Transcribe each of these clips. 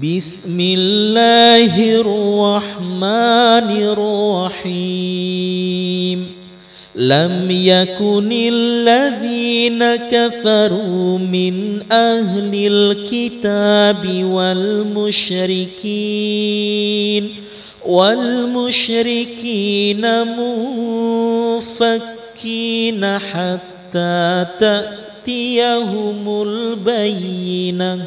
بسم الله الرحمن الرحيم. لم يكن الذين كفروا من أهل الكتاب والمشركين والمشركين منفكين حتى تأتيهم البينة.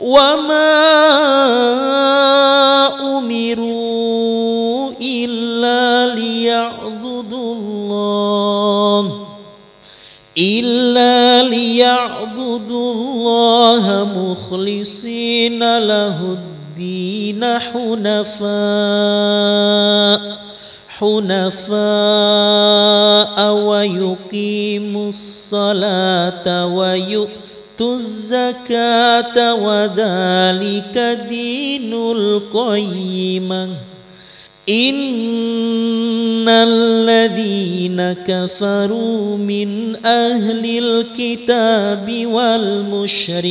وما أمروا إلا ليعبدوا الله إلا ليعبدوا الله مخلصين له الدين حنفاء حنفاء ويقيموا الصلاة ويؤمنوا الزكاة وذلك دين القيمة. إن الذين كفروا من أهل الكتاب والمشركين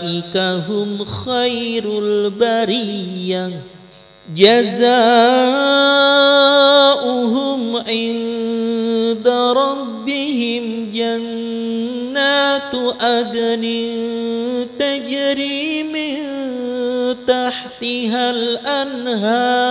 أولئك هم خير البرية. جزاؤهم عند ربهم جنات أدن تجري من تحتها الأنهار.